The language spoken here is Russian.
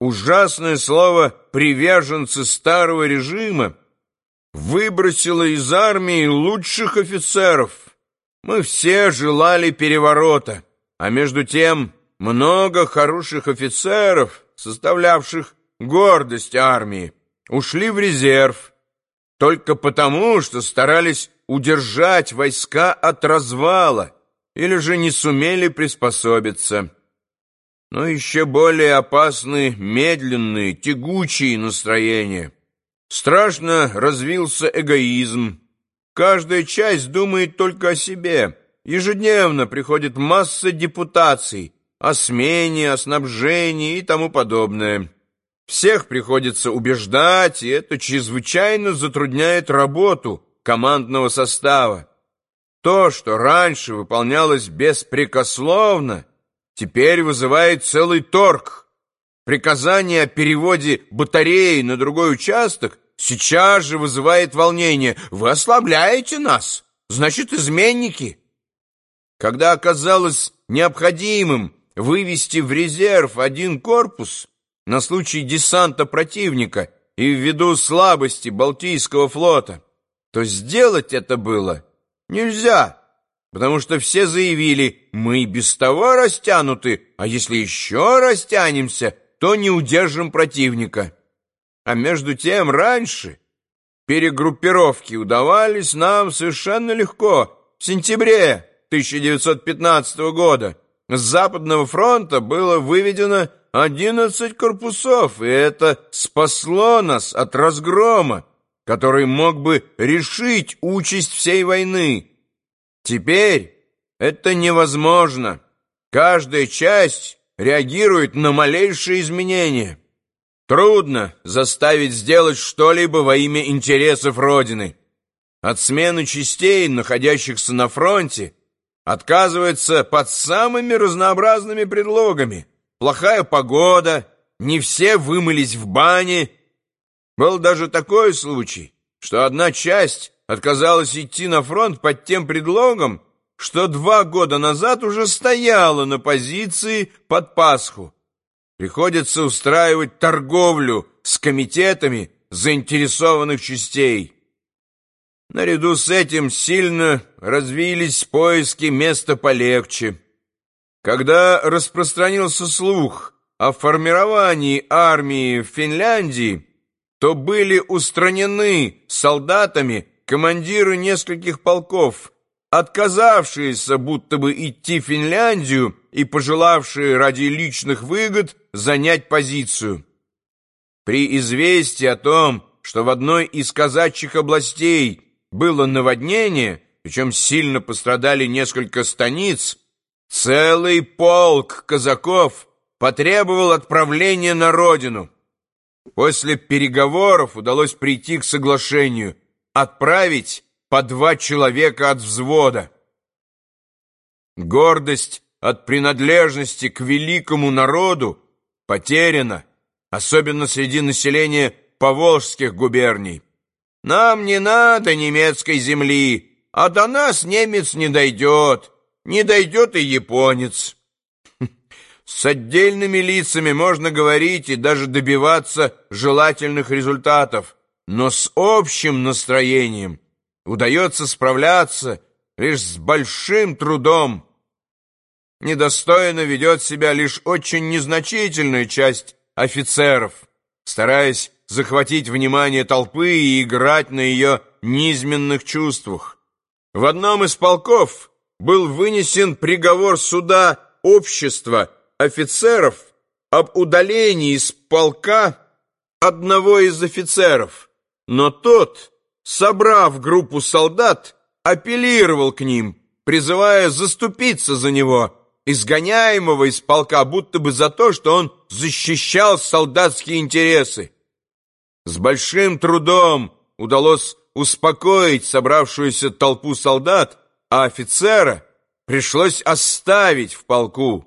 ужасное слово «приверженцы старого режима» выбросило из армии лучших офицеров. Мы все желали переворота, а между тем много хороших офицеров, составлявших гордость армии, ушли в резерв, только потому, что старались удержать войска от развала или же не сумели приспособиться. Но еще более опасны медленные, тягучие настроения. Страшно развился эгоизм. Каждая часть думает только о себе. Ежедневно приходит масса депутаций о смене, о снабжении и тому подобное. Всех приходится убеждать, и это чрезвычайно затрудняет работу командного состава. То, что раньше выполнялось беспрекословно, теперь вызывает целый торг. Приказание о переводе батареи на другой участок сейчас же вызывает волнение. Вы ослабляете нас, значит, изменники. Когда оказалось необходимым вывести в резерв один корпус, на случай десанта противника и ввиду слабости Балтийского флота, то сделать это было нельзя, потому что все заявили, мы без того растянуты, а если еще растянемся, то не удержим противника. А между тем раньше перегруппировки удавались нам совершенно легко. В сентябре 1915 года с Западного фронта было выведено одиннадцать корпусов, и это спасло нас от разгрома, который мог бы решить участь всей войны. Теперь это невозможно. Каждая часть реагирует на малейшие изменения. Трудно заставить сделать что-либо во имя интересов Родины. От смены частей, находящихся на фронте, отказывается под самыми разнообразными предлогами – плохая погода, не все вымылись в бане. Был даже такой случай, что одна часть отказалась идти на фронт под тем предлогом, что два года назад уже стояла на позиции под Пасху. Приходится устраивать торговлю с комитетами заинтересованных частей. Наряду с этим сильно развились поиски места полегче. Когда распространился слух о формировании армии в Финляндии, то были устранены солдатами командиры нескольких полков, отказавшиеся будто бы идти в Финляндию и пожелавшие ради личных выгод занять позицию. При известии о том, что в одной из казачьих областей было наводнение, причем сильно пострадали несколько станиц, Целый полк казаков потребовал отправления на родину. После переговоров удалось прийти к соглашению отправить по два человека от взвода. Гордость от принадлежности к великому народу потеряна, особенно среди населения поволжских губерний. Нам не надо немецкой земли, а до нас немец не дойдет не дойдет и японец. С отдельными лицами можно говорить и даже добиваться желательных результатов, но с общим настроением удается справляться лишь с большим трудом. Недостойно ведет себя лишь очень незначительная часть офицеров, стараясь захватить внимание толпы и играть на ее низменных чувствах. В одном из полков был вынесен приговор суда общества офицеров об удалении из полка одного из офицеров, но тот, собрав группу солдат, апеллировал к ним, призывая заступиться за него, изгоняемого из полка, будто бы за то, что он защищал солдатские интересы. С большим трудом удалось успокоить собравшуюся толпу солдат, а офицера пришлось оставить в полку.